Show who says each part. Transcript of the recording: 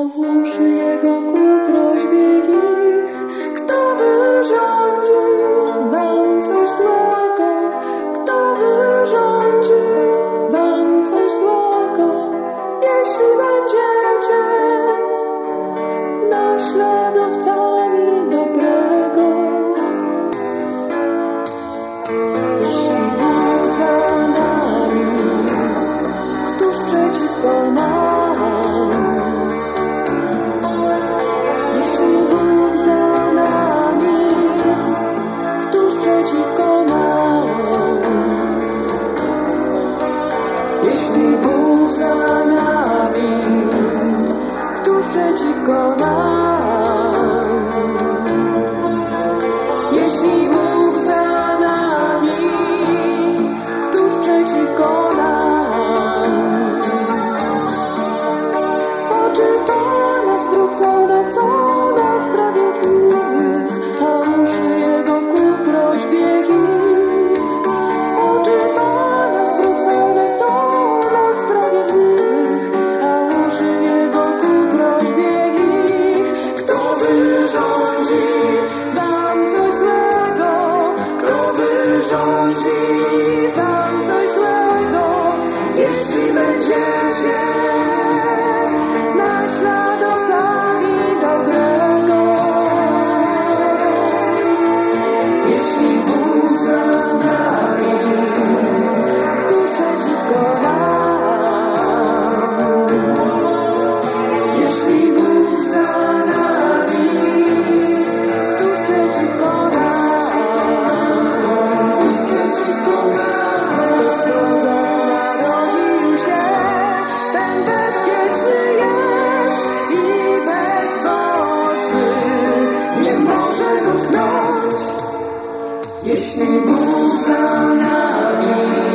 Speaker 1: ش dziwko. بھول جانا بھی